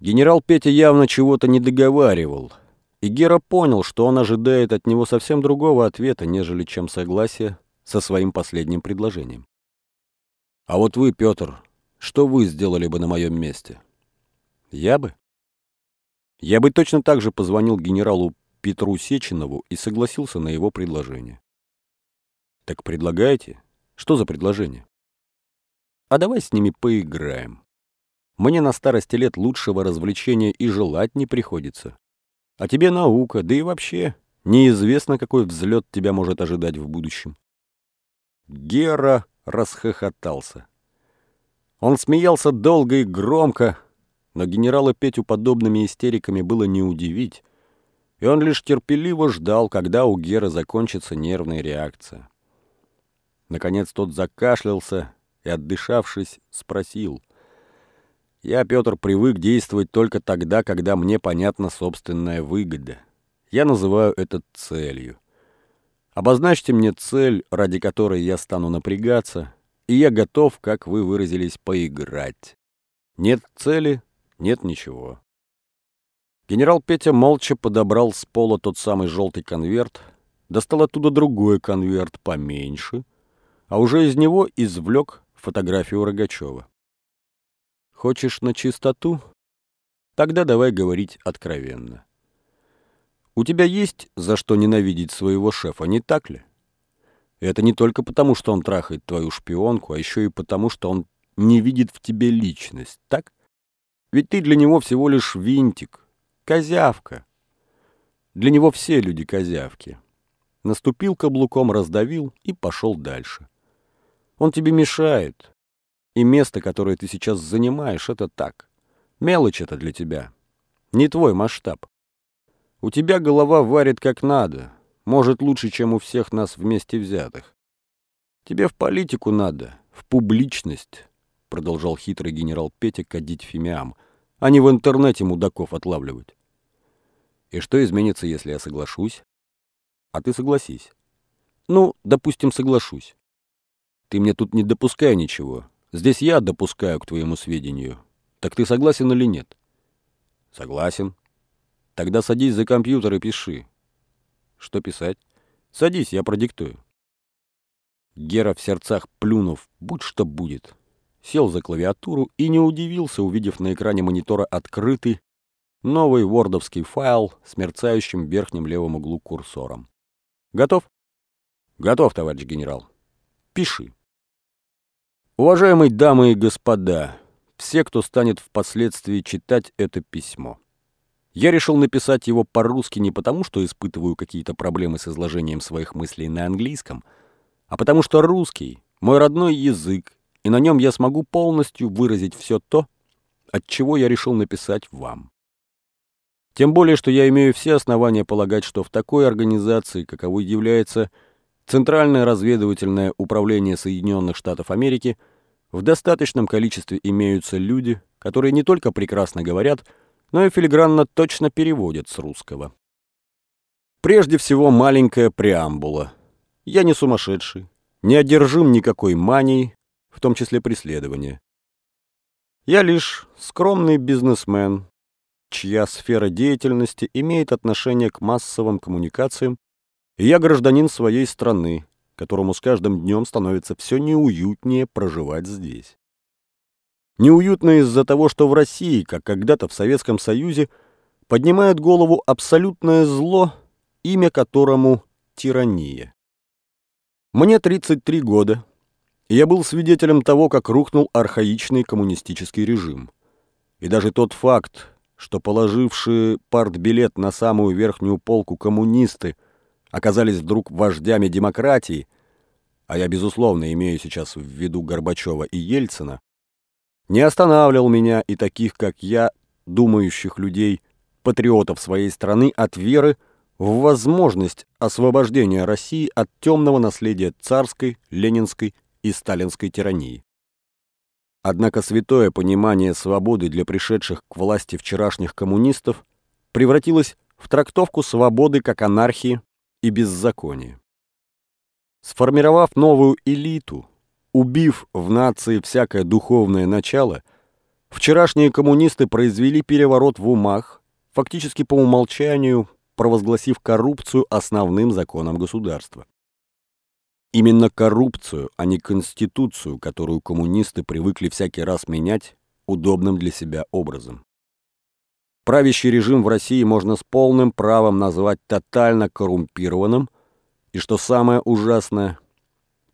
Генерал Петя явно чего-то не договаривал, и Гера понял, что он ожидает от него совсем другого ответа, нежели чем согласие со своим последним предложением. «А вот вы, Петр, что вы сделали бы на моем месте?» «Я бы?» «Я бы точно так же позвонил генералу Петру Сеченову и согласился на его предложение». «Так предлагайте. Что за предложение?» «А давай с ними поиграем». Мне на старости лет лучшего развлечения и желать не приходится. А тебе наука, да и вообще неизвестно, какой взлет тебя может ожидать в будущем. Гера расхохотался. Он смеялся долго и громко, но генерала Петю подобными истериками было не удивить, и он лишь терпеливо ждал, когда у Гера закончится нервная реакция. Наконец тот закашлялся и, отдышавшись, спросил — я, Петр, привык действовать только тогда, когда мне понятна собственная выгода. Я называю это целью. Обозначьте мне цель, ради которой я стану напрягаться, и я готов, как вы выразились, поиграть. Нет цели — нет ничего. Генерал Петя молча подобрал с пола тот самый желтый конверт, достал оттуда другой конверт поменьше, а уже из него извлек фотографию Рогачева. Хочешь на чистоту? Тогда давай говорить откровенно. У тебя есть за что ненавидеть своего шефа, не так ли? Это не только потому, что он трахает твою шпионку, а еще и потому, что он не видит в тебе личность, так? Ведь ты для него всего лишь винтик, козявка. Для него все люди козявки. Наступил каблуком, раздавил и пошел дальше. Он тебе мешает, и место, которое ты сейчас занимаешь, это так. Мелочь это для тебя. Не твой масштаб. У тебя голова варит как надо. Может, лучше, чем у всех нас вместе взятых. Тебе в политику надо, в публичность, продолжал хитрый генерал Петя кадить фимиам, а не в интернете мудаков отлавливать. И что изменится, если я соглашусь? А ты согласись. Ну, допустим, соглашусь. Ты мне тут не допускай ничего. Здесь я допускаю к твоему сведению. Так ты согласен или нет? Согласен. Тогда садись за компьютер и пиши. Что писать? Садись, я продиктую. Гера в сердцах плюнув, будь что будет, сел за клавиатуру и не удивился, увидев на экране монитора открытый новый вордовский файл с мерцающим в верхнем левом углу курсором. Готов? Готов, товарищ генерал. Пиши. Уважаемые дамы и господа, все, кто станет впоследствии читать это письмо. Я решил написать его по-русски не потому, что испытываю какие-то проблемы с изложением своих мыслей на английском, а потому что русский — мой родной язык, и на нем я смогу полностью выразить все то, от чего я решил написать вам. Тем более, что я имею все основания полагать, что в такой организации, каковой является Центральное разведывательное управление Соединенных Штатов Америки в достаточном количестве имеются люди, которые не только прекрасно говорят, но и филигранно точно переводят с русского. Прежде всего, маленькая преамбула. Я не сумасшедший, не одержим никакой манией, в том числе преследования. Я лишь скромный бизнесмен, чья сфера деятельности имеет отношение к массовым коммуникациям и я гражданин своей страны, которому с каждым днем становится все неуютнее проживать здесь. Неуютно из-за того, что в России, как когда-то в Советском Союзе, поднимает голову абсолютное зло, имя которому тирания. Мне 33 года, и я был свидетелем того, как рухнул архаичный коммунистический режим. И даже тот факт, что положившие партбилет на самую верхнюю полку коммунисты – оказались вдруг вождями демократии, а я, безусловно, имею сейчас в виду Горбачева и Ельцина, не останавливал меня и таких, как я, думающих людей, патриотов своей страны, от веры в возможность освобождения России от темного наследия царской, ленинской и сталинской тирании. Однако святое понимание свободы для пришедших к власти вчерашних коммунистов превратилось в трактовку свободы как анархии, и беззаконие. Сформировав новую элиту, убив в нации всякое духовное начало, Вчерашние коммунисты произвели переворот в умах, фактически по умолчанию провозгласив коррупцию основным законом государства. Именно коррупцию, а не конституцию, которую коммунисты привыкли всякий раз менять удобным для себя образом. Правящий режим в России можно с полным правом назвать тотально коррумпированным и, что самое ужасное,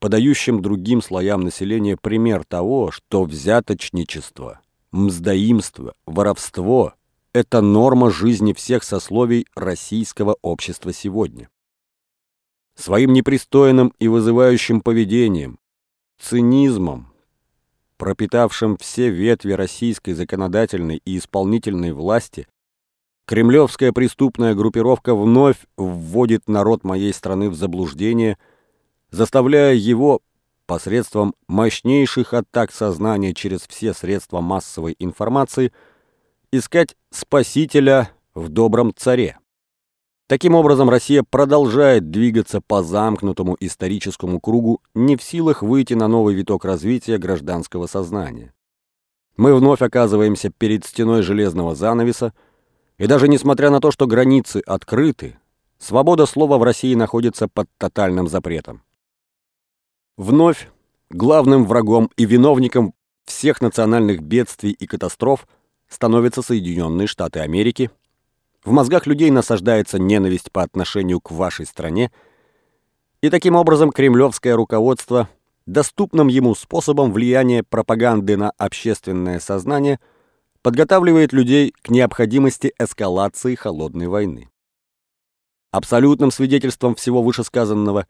подающим другим слоям населения пример того, что взяточничество, мздоимство, воровство – это норма жизни всех сословий российского общества сегодня. Своим непристойным и вызывающим поведением, цинизмом, пропитавшим все ветви российской законодательной и исполнительной власти, кремлевская преступная группировка вновь вводит народ моей страны в заблуждение, заставляя его посредством мощнейших атак сознания через все средства массовой информации искать спасителя в добром царе. Таким образом, Россия продолжает двигаться по замкнутому историческому кругу, не в силах выйти на новый виток развития гражданского сознания. Мы вновь оказываемся перед стеной железного занавеса, и даже несмотря на то, что границы открыты, свобода слова в России находится под тотальным запретом. Вновь главным врагом и виновником всех национальных бедствий и катастроф становятся Соединенные Штаты Америки – в мозгах людей насаждается ненависть по отношению к вашей стране, и таким образом кремлевское руководство доступным ему способом влияния пропаганды на общественное сознание подготавливает людей к необходимости эскалации холодной войны. Абсолютным свидетельством всего вышесказанного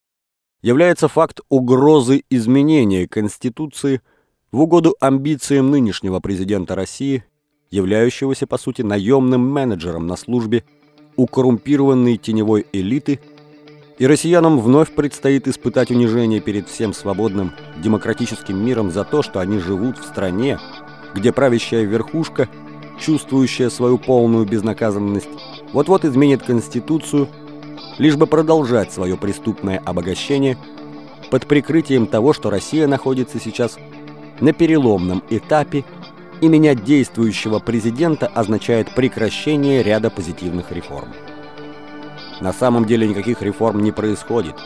является факт угрозы изменения Конституции в угоду амбициям нынешнего президента России являющегося, по сути, наемным менеджером на службе у коррумпированной теневой элиты, и россиянам вновь предстоит испытать унижение перед всем свободным демократическим миром за то, что они живут в стране, где правящая верхушка, чувствующая свою полную безнаказанность, вот-вот изменит Конституцию, лишь бы продолжать свое преступное обогащение под прикрытием того, что Россия находится сейчас на переломном этапе и менять действующего президента означает прекращение ряда позитивных реформ. На самом деле никаких реформ не происходит,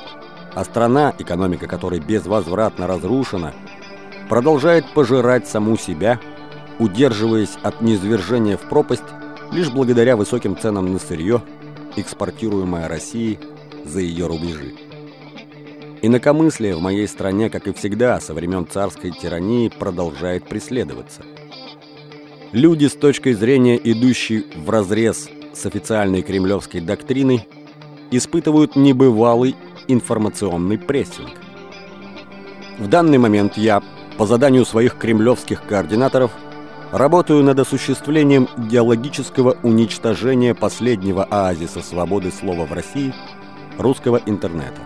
а страна, экономика которой безвозвратно разрушена, продолжает пожирать саму себя, удерживаясь от низвержения в пропасть лишь благодаря высоким ценам на сырье, экспортируемое Россией за ее рубежи. Инакомыслие в моей стране, как и всегда, со времен царской тирании продолжает преследоваться – Люди с точкой зрения, идущей вразрез с официальной кремлевской доктриной, испытывают небывалый информационный прессинг. В данный момент я, по заданию своих кремлевских координаторов, работаю над осуществлением идеологического уничтожения последнего оазиса свободы слова в России – русского интернета.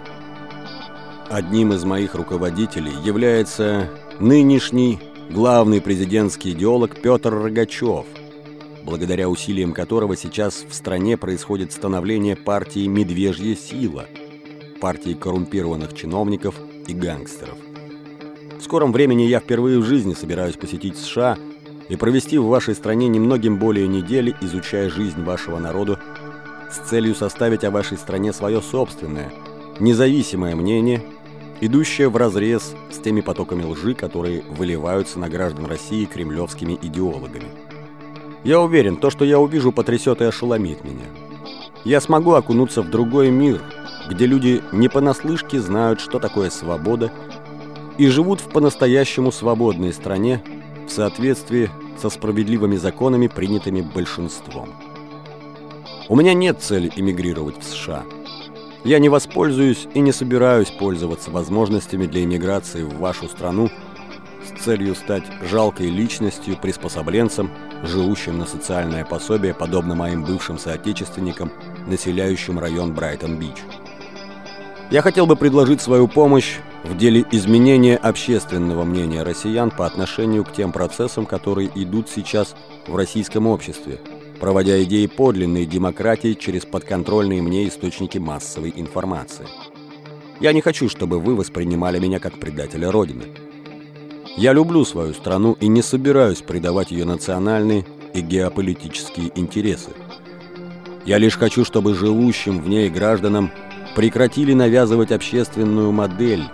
Одним из моих руководителей является нынешний главный президентский идеолог Петр Рогачев, благодаря усилиям которого сейчас в стране происходит становление партии «Медвежья сила», партии коррумпированных чиновников и гангстеров. В скором времени я впервые в жизни собираюсь посетить США и провести в вашей стране немногим более недели, изучая жизнь вашего народа с целью составить о вашей стране свое собственное, независимое мнение – идущая вразрез с теми потоками лжи, которые выливаются на граждан России кремлевскими идеологами. Я уверен, то, что я увижу, потрясет и ошеломит меня. Я смогу окунуться в другой мир, где люди не понаслышке знают, что такое свобода, и живут в по-настоящему свободной стране в соответствии со справедливыми законами, принятыми большинством. У меня нет цели эмигрировать в США – я не воспользуюсь и не собираюсь пользоваться возможностями для иммиграции в вашу страну с целью стать жалкой личностью, приспособленцем, живущим на социальное пособие, подобно моим бывшим соотечественникам, населяющим район Брайтон-Бич. Я хотел бы предложить свою помощь в деле изменения общественного мнения россиян по отношению к тем процессам, которые идут сейчас в российском обществе – проводя идеи подлинной демократии через подконтрольные мне источники массовой информации. Я не хочу, чтобы вы воспринимали меня как предателя Родины. Я люблю свою страну и не собираюсь предавать ее национальные и геополитические интересы. Я лишь хочу, чтобы живущим в ней гражданам прекратили навязывать общественную модель,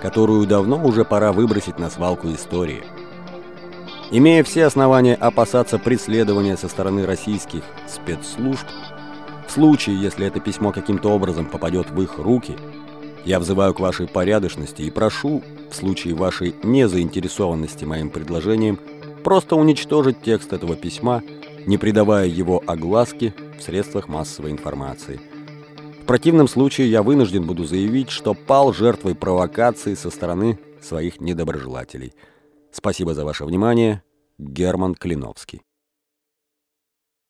которую давно уже пора выбросить на свалку истории. Имея все основания опасаться преследования со стороны российских спецслужб, в случае, если это письмо каким-то образом попадет в их руки, я взываю к вашей порядочности и прошу, в случае вашей незаинтересованности моим предложением, просто уничтожить текст этого письма, не придавая его огласке в средствах массовой информации. В противном случае я вынужден буду заявить, что пал жертвой провокации со стороны своих недоброжелателей. Спасибо за ваше внимание. Герман Клиновский